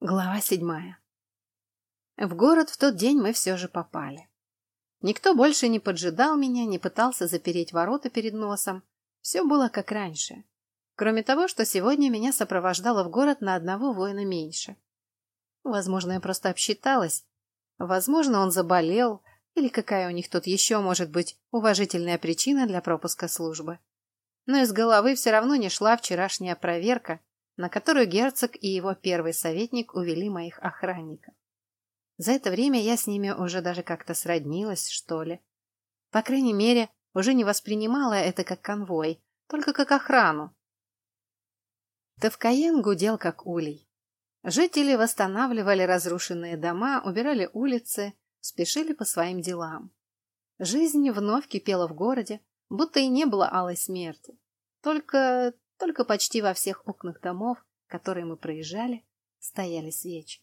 Глава седьмая. В город в тот день мы все же попали. Никто больше не поджидал меня, не пытался запереть ворота перед носом. Все было как раньше. Кроме того, что сегодня меня сопровождало в город на одного воина меньше. Возможно, я просто обсчиталась. Возможно, он заболел, или какая у них тут еще может быть уважительная причина для пропуска службы. Но из головы все равно не шла вчерашняя проверка, на которую герцог и его первый советник увели моих охранников. За это время я с ними уже даже как-то сроднилась, что ли. По крайней мере, уже не воспринимала это как конвой, только как охрану. Тавкаен гудел как улей. Жители восстанавливали разрушенные дома, убирали улицы, спешили по своим делам. Жизнь вновь кипела в городе, будто и не было алой смерти. Только только почти во всех окнах домов, которые мы проезжали, стояли свечи.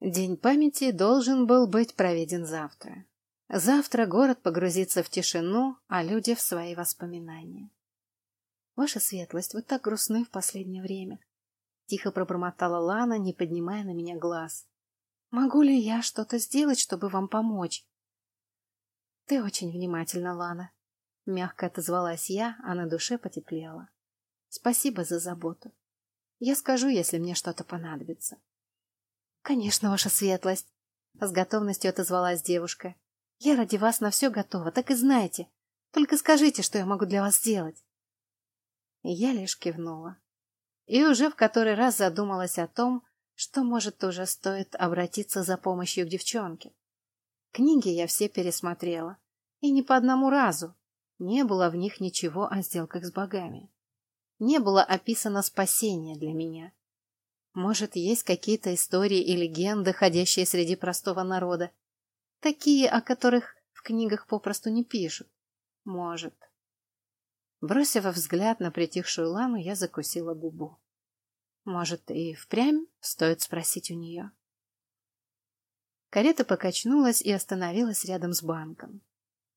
День памяти должен был быть проведен завтра. Завтра город погрузится в тишину, а люди в свои воспоминания. Ваша светлость, вы так грустны в последнее время. Тихо пробормотала Лана, не поднимая на меня глаз. Могу ли я что-то сделать, чтобы вам помочь? Ты очень внимательна, Лана. Мягко отозвалась я, а на душе потеплело. Спасибо за заботу. Я скажу, если мне что-то понадобится. Конечно, ваша светлость. С готовностью отозвалась девушка. Я ради вас на все готова, так и знаете. Только скажите, что я могу для вас сделать. Я лишь кивнула. И уже в который раз задумалась о том, что, может, уже стоит обратиться за помощью к девчонке. Книги я все пересмотрела. И не по одному разу. Не было в них ничего о сделках с богами не было описано спасение для меня. Может, есть какие-то истории и легенды, ходящие среди простого народа, такие, о которых в книгах попросту не пишут. Может. Бросив взгляд на притихшую ламу, я закусила губу. Может, и впрямь стоит спросить у нее. Карета покачнулась и остановилась рядом с банком.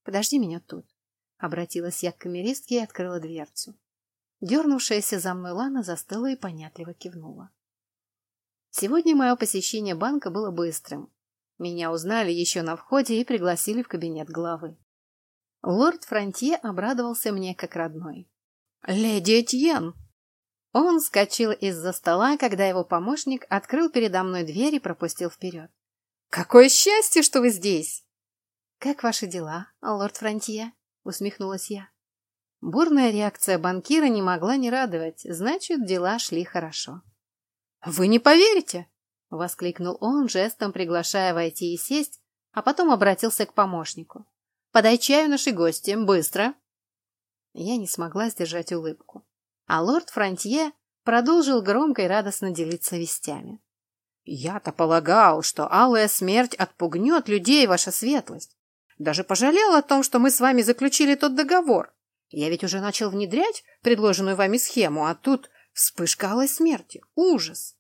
«Подожди меня тут», — обратилась я к камеристке и открыла дверцу. Дернувшаяся за мной Лана застыла и понятливо кивнула. Сегодня мое посещение банка было быстрым. Меня узнали еще на входе и пригласили в кабинет главы. Лорд Фронтье обрадовался мне как родной. «Леди Этьен!» Он вскочил из-за стола, когда его помощник открыл передо мной дверь и пропустил вперед. «Какое счастье, что вы здесь!» «Как ваши дела, лорд Фронтье?» — усмехнулась я. Бурная реакция банкира не могла не радовать, значит, дела шли хорошо. «Вы не поверите!» — воскликнул он, жестом приглашая войти и сесть, а потом обратился к помощнику. «Подай чаю нашей гости, быстро!» Я не смогла сдержать улыбку. А лорд Фронтье продолжил громко и радостно делиться вестями. «Я-то полагал, что алая смерть отпугнет людей, ваша светлость. Даже пожалел о том, что мы с вами заключили тот договор. Я ведь уже начал внедрять предложенную вами схему, а тут вспышка алой смерти. Ужас!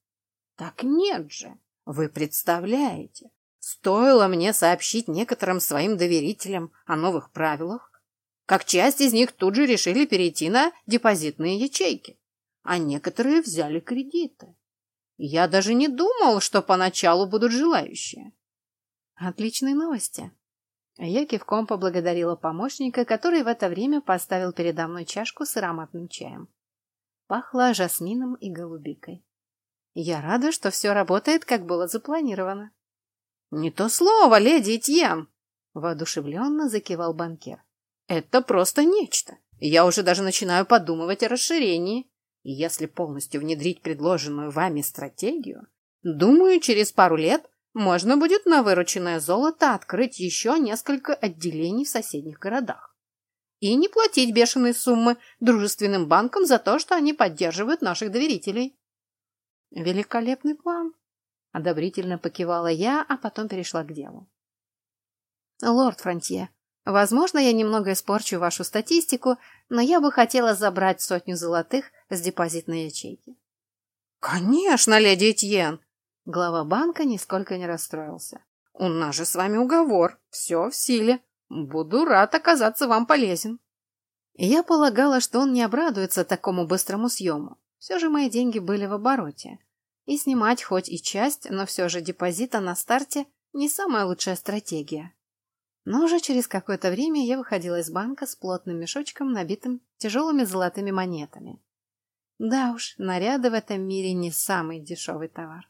Так нет же! Вы представляете, стоило мне сообщить некоторым своим доверителям о новых правилах, как часть из них тут же решили перейти на депозитные ячейки, а некоторые взяли кредиты. Я даже не думал, что поначалу будут желающие. Отличные новости. Я кивком поблагодарила помощника, который в это время поставил передо мной чашку с ароматным чаем. Пахло жасмином и голубикой. Я рада, что все работает, как было запланировано. — Не то слово, леди Этьен! — воодушевленно закивал банкир. — Это просто нечто. Я уже даже начинаю подумывать о расширении. И если полностью внедрить предложенную вами стратегию, думаю, через пару лет можно будет на вырученное золото открыть еще несколько отделений в соседних городах. И не платить бешеные суммы дружественным банкам за то, что они поддерживают наших доверителей. Великолепный план. Одобрительно покивала я, а потом перешла к делу. Лорд Фронтье, возможно, я немного испорчу вашу статистику, но я бы хотела забрать сотню золотых с депозитной ячейки. Конечно, леди Этьен, Глава банка нисколько не расстроился. «У нас же с вами уговор. Все в силе. Буду рад оказаться вам полезен». Я полагала, что он не обрадуется такому быстрому съему. Все же мои деньги были в обороте. и снимать хоть и часть, но все же депозита на старте не самая лучшая стратегия. Но уже через какое-то время я выходила из банка с плотным мешочком, набитым тяжелыми золотыми монетами. Да уж, наряды в этом мире не самый дешевый товар.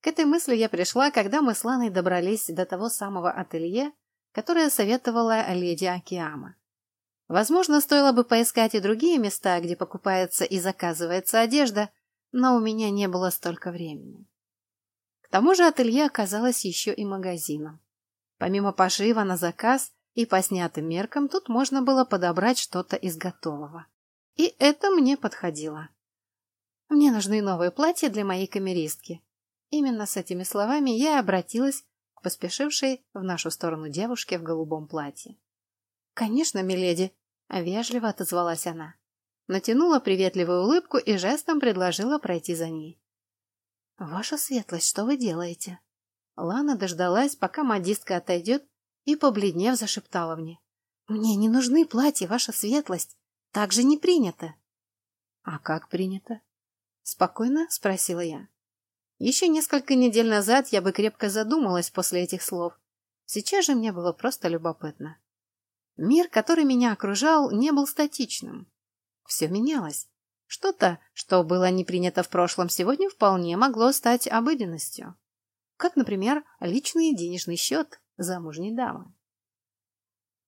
К этой мысли я пришла, когда мы с Ланой добрались до того самого ателье, которое советовала леди Акиама. Возможно, стоило бы поискать и другие места, где покупается и заказывается одежда, но у меня не было столько времени. К тому же ателье оказалось еще и магазином. Помимо пошива на заказ и по снятым меркам, тут можно было подобрать что-то из готового. И это мне подходило. Мне нужны новые платья для моей камеристки. Именно с этими словами я обратилась к поспешившей в нашу сторону девушке в голубом платье. «Конечно, миледи», — вежливо отозвалась она натянула приветливую улыбку и жестом предложила пройти за ней. «Ваша светлость, что вы делаете?» Лана дождалась, пока модистка отойдет, и, побледнев, зашептала мне. «Мне не нужны платья, ваша светлость. Так же не принято». «А как принято?» Спокойно спросила я. Еще несколько недель назад я бы крепко задумалась после этих слов. Сейчас же мне было просто любопытно. Мир, который меня окружал, не был статичным. Все менялось. Что-то, что было не принято в прошлом, сегодня вполне могло стать обыденностью. Как, например, личный денежный счет замужней дамы.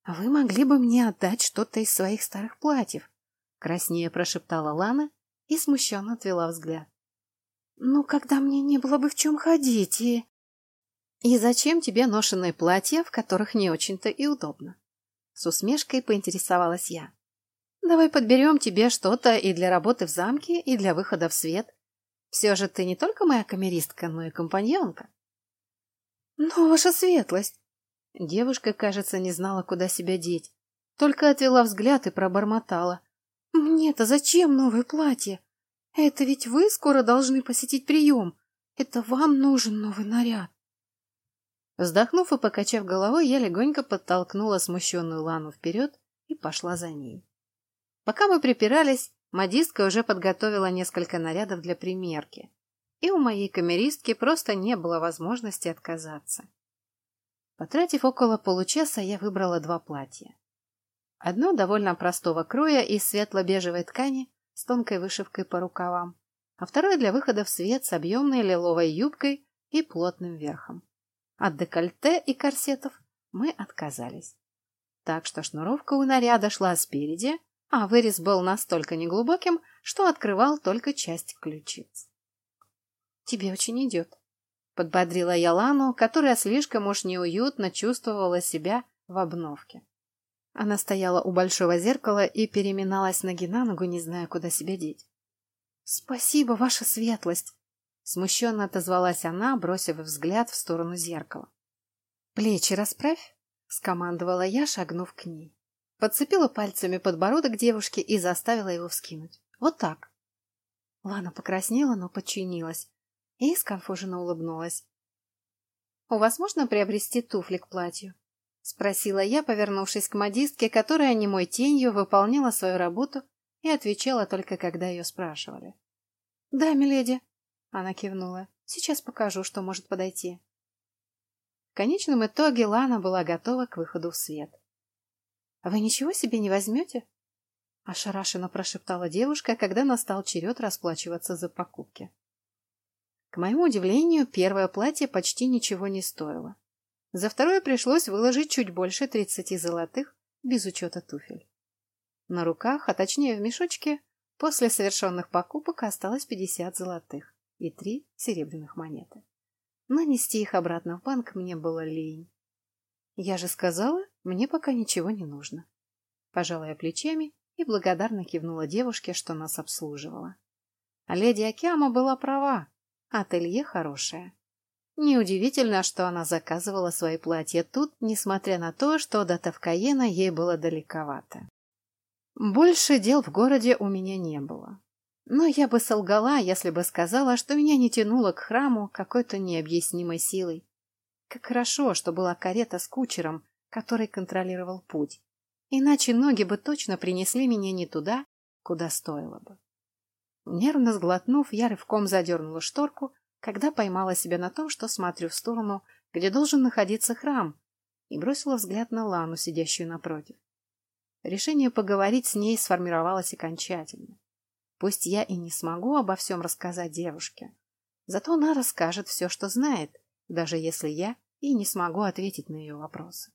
«Вы могли бы мне отдать что-то из своих старых платьев?» краснее прошептала Лана и смущенно отвела взгляд. «Ну, когда мне не было бы в чем ходить и...» «И зачем тебе ношенные платья, в которых не очень-то и удобно?» С усмешкой поинтересовалась я. Давай подберем тебе что-то и для работы в замке, и для выхода в свет. Все же ты не только моя камеристка, но и компаньонка. Но ваша светлость! Девушка, кажется, не знала, куда себя деть. Только отвела взгляд и пробормотала. Мне-то зачем новое платье? Это ведь вы скоро должны посетить прием. Это вам нужен новый наряд. Вздохнув и покачав головой, я легонько подтолкнула смущенную Лану вперед и пошла за ней. Пока мы припирались, модистка уже подготовила несколько нарядов для примерки, и у моей камеристки просто не было возможности отказаться. Потратив около получаса, я выбрала два платья. Одно довольно простого кроя из светло-бежевой ткани с тонкой вышивкой по рукавам, а второе для выхода в свет с объемной лиловой юбкой и плотным верхом. От декольте и корсетов мы отказались. Так что шнуровка у наряда шла спереди, а вырез был настолько неглубоким, что открывал только часть ключиц. «Тебе очень идет», — подбодрила я Лану, которая слишком уж неуютно чувствовала себя в обновке. Она стояла у большого зеркала и переминалась ноги на ногу, не зная, куда себя деть. «Спасибо, ваша светлость!» Смущенно отозвалась она, бросив взгляд в сторону зеркала. «Плечи расправь!» — скомандовала я, шагнув к ней. Подцепила пальцами подбородок девушки и заставила его вскинуть. Вот так. Лана покраснела, но подчинилась и сконфуженно улыбнулась. «У вас можно приобрести туфли к платью?» — спросила я, повернувшись к модистке, которая немой тенью выполняла свою работу и отвечала только, когда ее спрашивали. «Да, миледи», — она кивнула. «Сейчас покажу, что может подойти». В конечном итоге Лана была готова к выходу в свет. Вы ничего себе не возьмете? Ошарашенно прошептала девушка, когда настал черед расплачиваться за покупки. К моему удивлению, первое платье почти ничего не стоило. За второе пришлось выложить чуть больше тридцати золотых, без учета туфель. На руках, а точнее в мешочке, после совершенных покупок осталось пятьдесят золотых и три серебряных монеты. Нанести их обратно в банк мне было лень. Я же сказала, мне пока ничего не нужно. Пожала плечами и благодарно кивнула девушке, что нас обслуживала. А леди Акиама была права. Ателье хорошее. Неудивительно, что она заказывала свои платья тут, несмотря на то, что до Тавкаена ей было далековато. Больше дел в городе у меня не было. Но я бы солгала, если бы сказала, что меня не тянуло к храму какой-то необъяснимой силой. Как хорошо, что была карета с кучером, который контролировал путь. Иначе ноги бы точно принесли меня не туда, куда стоило бы. Нервно сглотнув, я рывком задернула шторку, когда поймала себя на том, что смотрю в сторону, где должен находиться храм, и бросила взгляд на Лану, сидящую напротив. Решение поговорить с ней сформировалось окончательно. Пусть я и не смогу обо всем рассказать девушке, зато она расскажет все, что знает, даже если я и не смогу ответить на ее вопросы.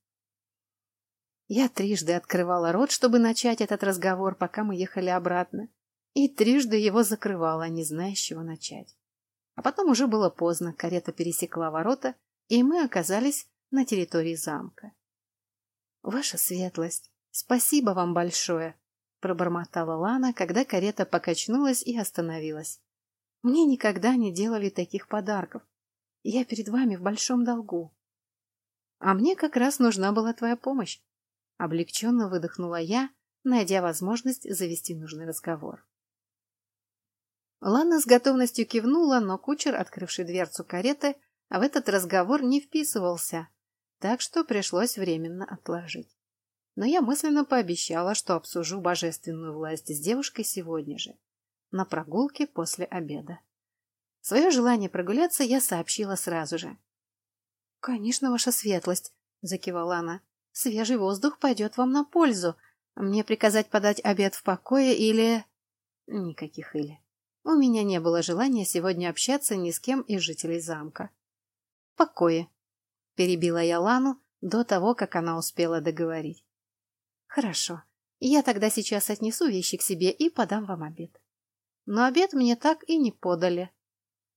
Я трижды открывала рот, чтобы начать этот разговор, пока мы ехали обратно, и трижды его закрывала, не зная, с чего начать. А потом уже было поздно, карета пересекла ворота, и мы оказались на территории замка. «Ваша светлость, спасибо вам большое!» — пробормотала Лана, когда карета покачнулась и остановилась. «Мне никогда не делали таких подарков. Я перед вами в большом долгу». «А мне как раз нужна была твоя помощь», — облегченно выдохнула я, найдя возможность завести нужный разговор. Лана с готовностью кивнула, но кучер, открывший дверцу кареты, в этот разговор не вписывался, так что пришлось временно отложить. Но я мысленно пообещала, что обсужу божественную власть с девушкой сегодня же, на прогулке после обеда. Свое желание прогуляться я сообщила сразу же. — Конечно, ваша светлость, — закивала она. — Свежий воздух пойдет вам на пользу. Мне приказать подать обед в покое или... Никаких или. У меня не было желания сегодня общаться ни с кем из жителей замка. — Покое, — перебила я Лану до того, как она успела договорить. — Хорошо. Я тогда сейчас отнесу вещи к себе и подам вам обед. Но обед мне так и не подали.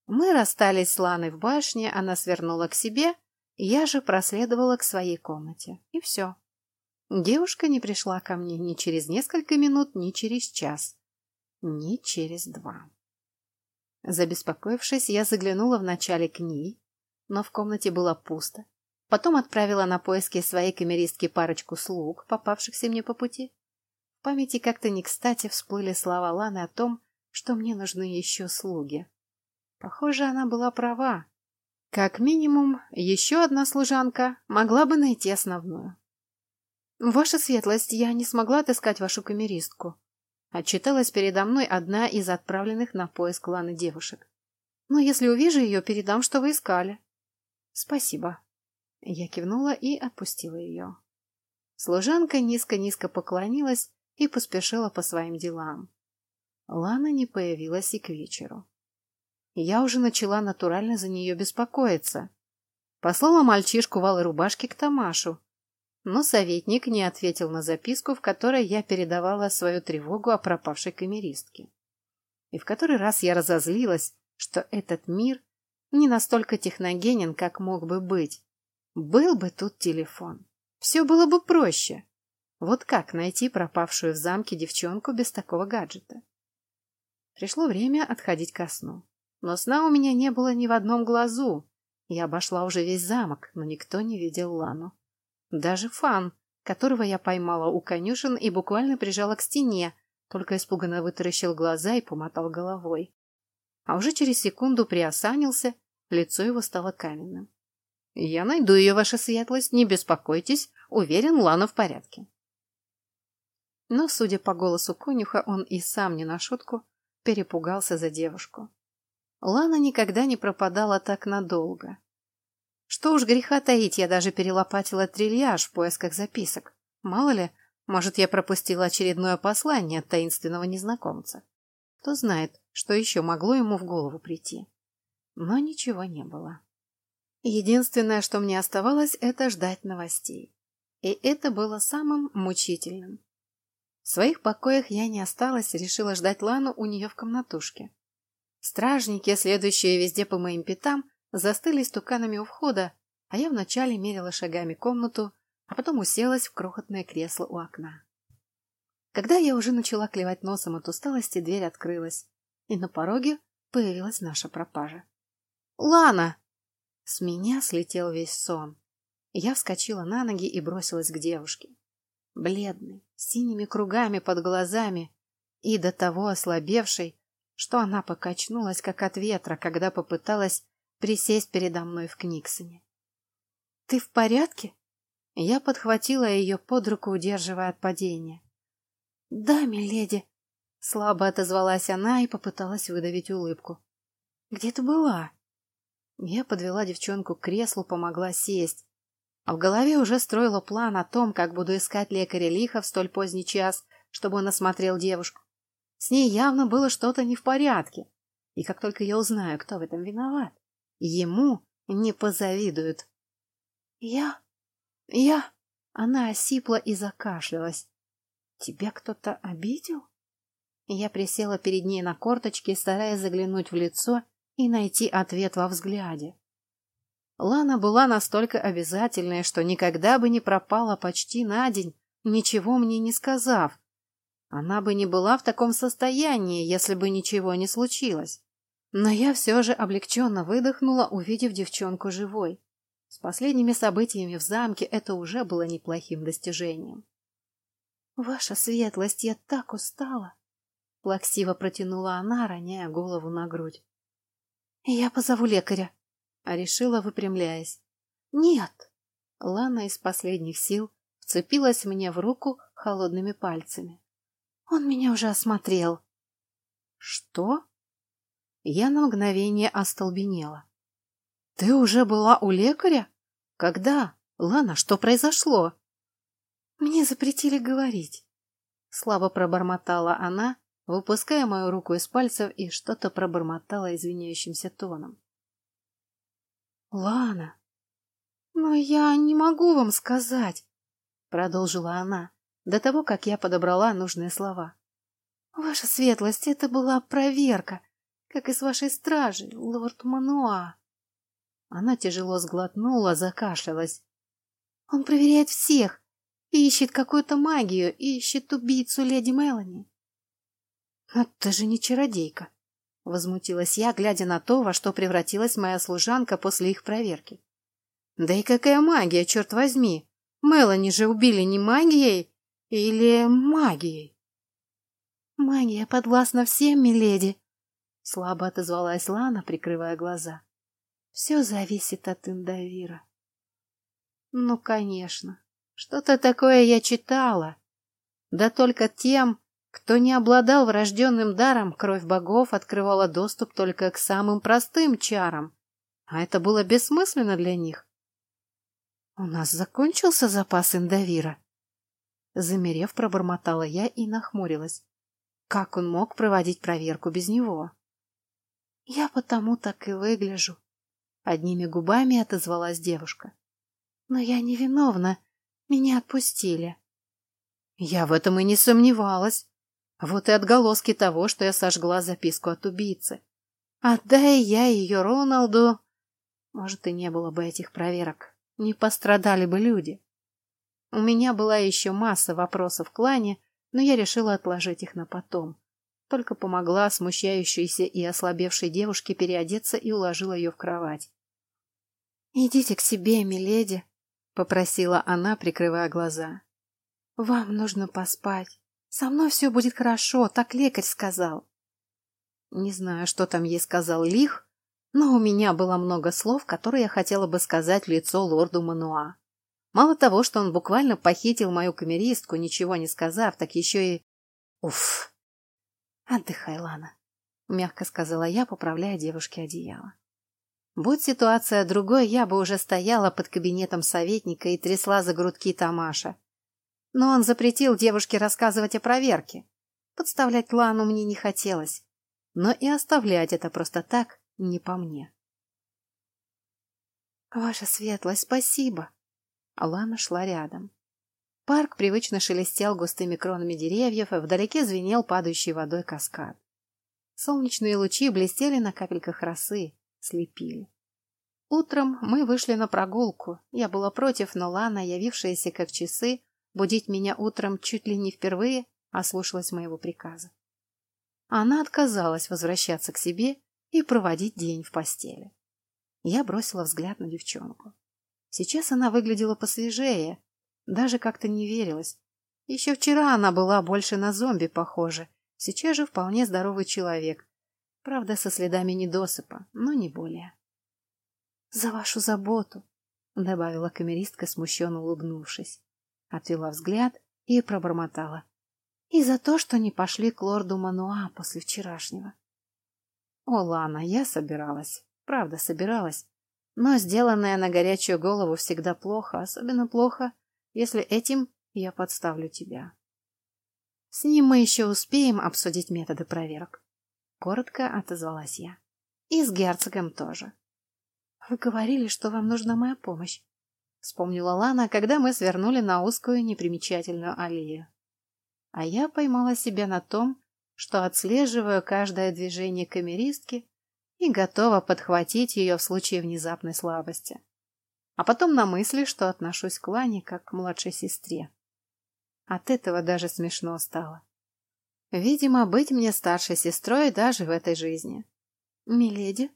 Мы расстались с Ланой в башне, она свернула к себе, я же проследовала к своей комнате. И все. Девушка не пришла ко мне ни через несколько минут, ни через час, ни через два. Забеспокоившись, я заглянула вначале к ней, но в комнате было пусто. Потом отправила на поиски своей камеристки парочку слуг, попавшихся мне по пути. В памяти как-то не кстати всплыли слова Ланы о том, что мне нужны еще слуги. Похоже, она была права. Как минимум, еще одна служанка могла бы найти основную. «Ваша светлость, я не смогла отыскать вашу камеристку», Отчиталась передо мной одна из отправленных на поиск Ланы девушек. «Но если увижу ее, передам, что вы искали». «Спасибо». Я кивнула и отпустила ее. Служанка низко-низко поклонилась и поспешила по своим делам. Лана не появилась и к вечеру. Я уже начала натурально за нее беспокоиться. Послала мальчишку в алой рубашке к Тамашу, но советник не ответил на записку, в которой я передавала свою тревогу о пропавшей камеристке. И в который раз я разозлилась, что этот мир не настолько техногенен, как мог бы быть. Был бы тут телефон. Все было бы проще. Вот как найти пропавшую в замке девчонку без такого гаджета? Пришло время отходить ко сну. Но сна у меня не было ни в одном глазу. Я обошла уже весь замок, но никто не видел Лану. Даже Фан, которого я поймала у конюшен и буквально прижала к стене, только испуганно вытаращил глаза и помотал головой. А уже через секунду приосанился, лицо его стало каменным. «Я найду ее, ваша светлость, не беспокойтесь, уверен, Лана в порядке». Но, судя по голосу конюха, он и сам не на шутку перепугался за девушку. Лана никогда не пропадала так надолго. Что уж греха таить, я даже перелопатила трильяж в поисках записок. Мало ли, может, я пропустила очередное послание от таинственного незнакомца. Кто знает, что еще могло ему в голову прийти. Но ничего не было. Единственное, что мне оставалось, это ждать новостей. И это было самым мучительным. В своих покоях я не осталась, решила ждать Лану у нее в комнатушке. Стражники, следующие везде по моим пятам, застыли стуканами у входа, а я вначале мерила шагами комнату, а потом уселась в крохотное кресло у окна. Когда я уже начала клевать носом от усталости, дверь открылась, и на пороге появилась наша пропажа. «Лана!» С меня слетел весь сон. Я вскочила на ноги и бросилась к девушке. Бледной, с синими кругами под глазами и до того ослабевшей, что она покачнулась, как от ветра, когда попыталась присесть передо мной в Книксоне. «Ты в порядке?» Я подхватила ее под руку, удерживая от падения. «Да, миледи». Слабо отозвалась она и попыталась выдавить улыбку. «Где ты была?» Я подвела девчонку к креслу, помогла сесть. А в голове уже строила план о том, как буду искать лекаря лиха в столь поздний час, чтобы он осмотрел девушку. С ней явно было что-то не в порядке. И как только я узнаю, кто в этом виноват, ему не позавидуют. Я... я... Она осипла и закашлялась. Тебя кто-то обидел? Я присела перед ней на корточки, стараясь заглянуть в лицо и найти ответ во взгляде. Лана была настолько обязательной, что никогда бы не пропала почти на день, ничего мне не сказав. Она бы не была в таком состоянии, если бы ничего не случилось. Но я все же облегченно выдохнула, увидев девчонку живой. С последними событиями в замке это уже было неплохим достижением. «Ваша светлость, я так устала!» Плаксиво протянула она, роняя голову на грудь. «Я позову лекаря», — решила, выпрямляясь. «Нет!» Лана из последних сил вцепилась мне в руку холодными пальцами. «Он меня уже осмотрел». «Что?» Я на мгновение остолбенела. «Ты уже была у лекаря? Когда? Лана, что произошло?» «Мне запретили говорить», — слабо пробормотала она, выпуская мою руку из пальцев и что-то пробормотала извиняющимся тоном. «Лана, но я не могу вам сказать», — продолжила она, до того, как я подобрала нужные слова. «Ваша светлость, это была проверка, как и с вашей стражей, лорд Мануа». Она тяжело сглотнула, закашлялась. «Он проверяет всех, ищет какую-то магию, ищет убийцу леди Мелани. «А ты же не чародейка!» — возмутилась я, глядя на то, во что превратилась моя служанка после их проверки. «Да и какая магия, черт возьми! Мелани же убили не магией или магией?» «Магия подвластна всем, миледи!» — слабо отозвалась Лана, прикрывая глаза. «Все зависит от Индавира». «Ну, конечно. Что-то такое я читала. Да только тем, кто не обладал врожденным даром, кровь богов открывала доступ только к самым простым чарам, а это было бессмысленно для них. «У нас закончился запас индовира?» Замерев, пробормотала я и нахмурилась. Как он мог проводить проверку без него? «Я потому так и выгляжу», — одними губами отозвалась девушка. «Но я не виновна, меня отпустили». Я в этом и не сомневалась. Вот и отголоски того, что я сожгла записку от убийцы. Отдай я ее Роналду... Может, и не было бы этих проверок. Не пострадали бы люди. У меня была еще масса вопросов в клане, но я решила отложить их на потом. Только помогла смущающейся и ослабевшей девушке переодеться и уложила ее в кровать. «Идите к себе, миледи», — попросила она, прикрывая глаза. «Вам нужно поспать. Со мной все будет хорошо, так лекарь сказал. Не знаю, что там ей сказал Лих, но у меня было много слов, которые я хотела бы сказать в лицо лорду Мануа. Мало того, что он буквально похитил мою камеристку, ничего не сказав, так еще и... Уф! Отдыхай, Лана, — мягко сказала я, поправляя девушке одеяло. Будь ситуация другой, я бы уже стояла под кабинетом советника и трясла за грудки Тамаша, но он запретил девушке рассказывать о проверке. Подставлять Лану мне не хотелось, но и оставлять это просто так не по мне. «Ваша светлость, спасибо!» Лана шла рядом. Парк привычно шелестел густыми кронами деревьев, и вдалеке звенел падающей водой каскад. Солнечные лучи блестели на капельках росы, слепили. Утром мы вышли на прогулку. Я была против, но Лана, явившаяся как часы, Будить меня утром чуть ли не впервые ослушалась моего приказа. Она отказалась возвращаться к себе и проводить день в постели. Я бросила взгляд на девчонку. Сейчас она выглядела посвежее, даже как-то не верилась. Еще вчера она была больше на зомби похожа, сейчас же вполне здоровый человек. Правда, со следами недосыпа, но не более. — За вашу заботу, — добавила камеристка, смущенно улыбнувшись отвела взгляд и пробормотала. И за то, что не пошли к лорду Мануа после вчерашнего. О, Лана, я собиралась. Правда, собиралась. Но сделанное на горячую голову всегда плохо, особенно плохо, если этим я подставлю тебя. С ним мы еще успеем обсудить методы проверок. Коротко отозвалась я. И с герцогом тоже. Вы говорили, что вам нужна моя помощь. Вспомнила Лана, когда мы свернули на узкую непримечательную аллею. А я поймала себя на том, что отслеживаю каждое движение камеристки и готова подхватить ее в случае внезапной слабости. А потом на мысли, что отношусь к Лане как к младшей сестре. От этого даже смешно стало. Видимо, быть мне старшей сестрой даже в этой жизни. «Миледи?»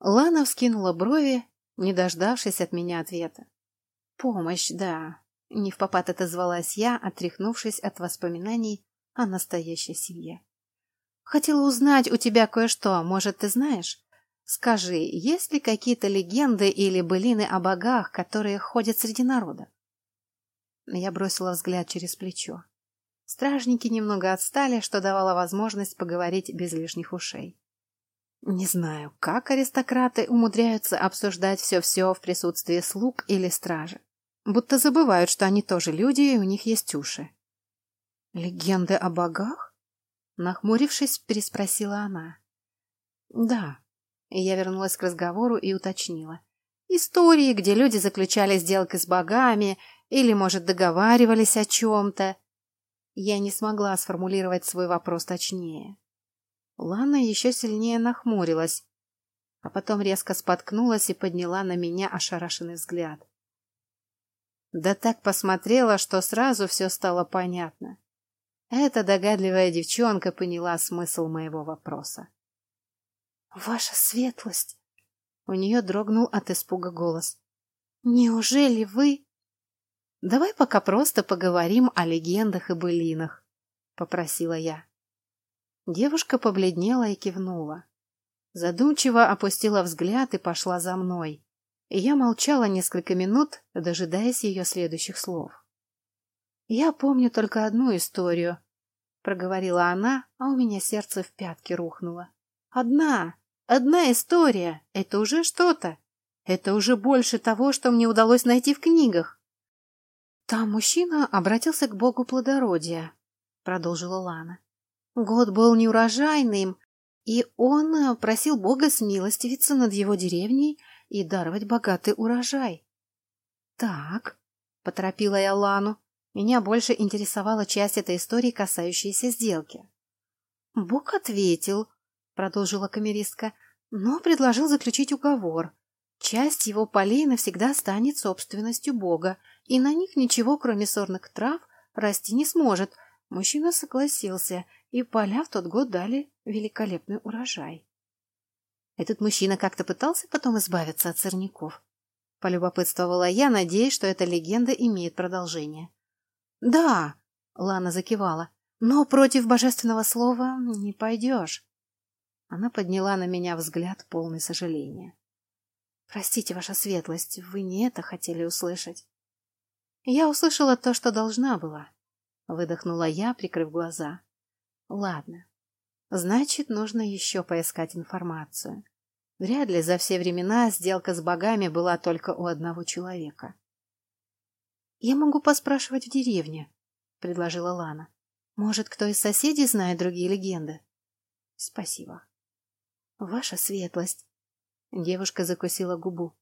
Лана вскинула брови, не дождавшись от меня ответа. «Помощь, да», — не в попад отозвалась я, отряхнувшись от воспоминаний о настоящей семье. «Хотела узнать у тебя кое-что, может, ты знаешь? Скажи, есть ли какие-то легенды или былины о богах, которые ходят среди народа?» Я бросила взгляд через плечо. Стражники немного отстали, что давало возможность поговорить без лишних ушей. Не знаю, как аристократы умудряются обсуждать все-все в присутствии слуг или стражи. Будто забывают, что они тоже люди, и у них есть уши. «Легенды о богах?» Нахмурившись, переспросила она. «Да». Я вернулась к разговору и уточнила. «Истории, где люди заключали сделки с богами или, может, договаривались о чем-то». Я не смогла сформулировать свой вопрос точнее. Лана еще сильнее нахмурилась, а потом резко споткнулась и подняла на меня ошарашенный взгляд. Да так посмотрела, что сразу все стало понятно. Эта догадливая девчонка поняла смысл моего вопроса. «Ваша светлость!» У нее дрогнул от испуга голос. «Неужели вы...» «Давай пока просто поговорим о легендах и былинах», — попросила я. Девушка побледнела и кивнула. Задумчиво опустила взгляд и пошла за мной. И я молчала несколько минут, дожидаясь ее следующих слов. «Я помню только одну историю», — проговорила она, а у меня сердце в пятки рухнуло. «Одна! Одна история! Это уже что-то! Это уже больше того, что мне удалось найти в книгах!» «Там мужчина обратился к богу плодородия», — продолжила Лана. Год был неурожайным, и он просил Бога смилостивиться над его деревней и даровать богатый урожай. «Так», — поторопила я Лану, — меня больше интересовала часть этой истории, касающаяся сделки. «Бог ответил», — продолжила камеристка, — «но предложил заключить уговор. Часть его полей навсегда станет собственностью Бога, и на них ничего, кроме сорных трав, расти не сможет. Мужчина согласился — и поля в тот год дали великолепный урожай. Этот мужчина как-то пытался потом избавиться от сорняков. Полюбопытствовала я, надеясь, что эта легенда имеет продолжение. «Да», — Лана закивала, — «но против божественного слова не пойдешь». Она подняла на меня взгляд, полный сожаления. «Простите, ваша светлость, вы не это хотели услышать». «Я услышала то, что должна была», — выдохнула я, прикрыв глаза. Ладно. Значит, нужно еще поискать информацию. Вряд ли за все времена сделка с богами была только у одного человека. «Я могу поспрашивать в деревне», — предложила Лана. «Может, кто из соседей знает другие легенды?» «Спасибо». «Ваша светлость», — девушка закусила губу.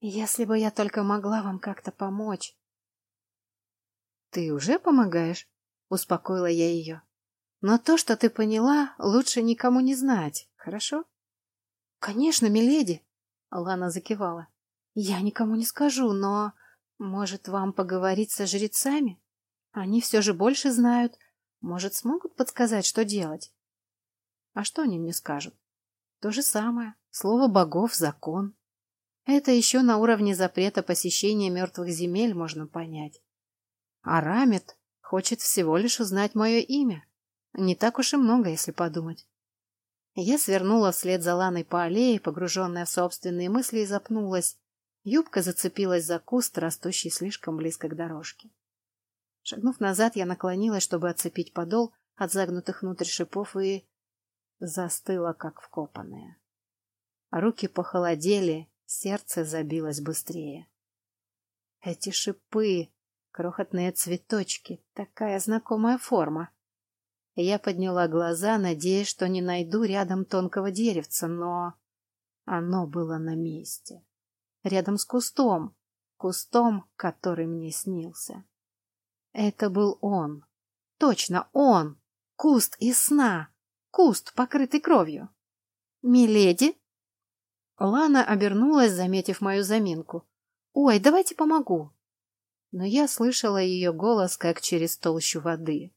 «Если бы я только могла вам как-то помочь». «Ты уже помогаешь?» — успокоила я ее. Но то, что ты поняла, лучше никому не знать, хорошо? Конечно, миледи, Лана закивала. Я никому не скажу, но, может, вам поговорить со жрецами? Они все же больше знают. Может, смогут подсказать, что делать? А что они мне скажут? То же самое. Слово богов — закон. Это еще на уровне запрета посещения мертвых земель можно понять. А Рамет хочет всего лишь узнать мое имя. Не так уж и много, если подумать. Я свернула вслед за Ланой по аллее, погруженная в собственные мысли, и запнулась. Юбка зацепилась за куст, растущий слишком близко к дорожке. Шагнув назад, я наклонилась, чтобы отцепить подол от загнутых внутрь шипов и застыла, как вкопанная. Руки похолодели, сердце забилось быстрее. Эти шипы, крохотные цветочки, такая знакомая форма. Я подняла глаза, надеясь, что не найду рядом тонкого деревца, но оно было на месте. Рядом с кустом, кустом, который мне снился. Это был он. Точно он. Куст из сна. Куст, покрытый кровью. «Миледи?» Лана обернулась, заметив мою заминку. «Ой, давайте помогу!» Но я слышала ее голос, как через толщу воды.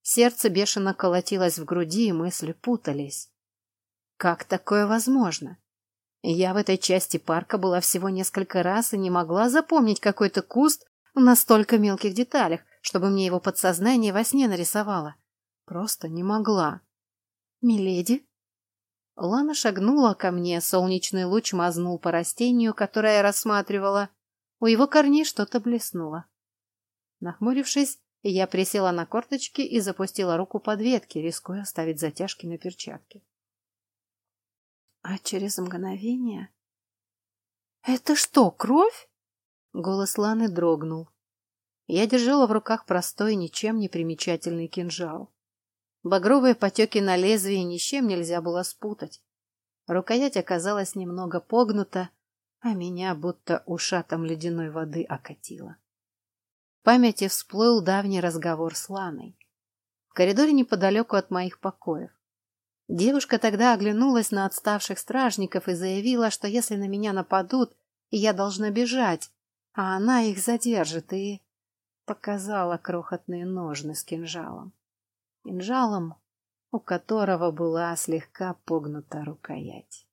Сердце бешено колотилось в груди, и мысли путались. Как такое возможно? Я в этой части парка была всего несколько раз и не могла запомнить какой-то куст в настолько мелких деталях, чтобы мне его подсознание во сне нарисовало. Просто не могла. «Миледи?» Лана шагнула ко мне, солнечный луч мазнул по растению, которое я рассматривала. У его корней что-то блеснуло. Нахмурившись, я присела на корточки и запустила руку под ветки, рискуя оставить затяжки на перчатке. А через мгновение... «Это что, кровь?» Голос Ланы дрогнул. Я держала в руках простой, ничем не примечательный кинжал. Багровые потеки на лезвии ни чем нельзя было спутать. Рукоять оказалась немного погнута, а меня будто ушатом ледяной воды окатило памяти всплыл давний разговор с Ланой. В коридоре неподалеку от моих покоев. Девушка тогда оглянулась на отставших стражников и заявила, что если на меня нападут, я должна бежать, а она их задержит, и показала крохотные ножны с кинжалом. Кинжалом, у которого была слегка погнута рукоять.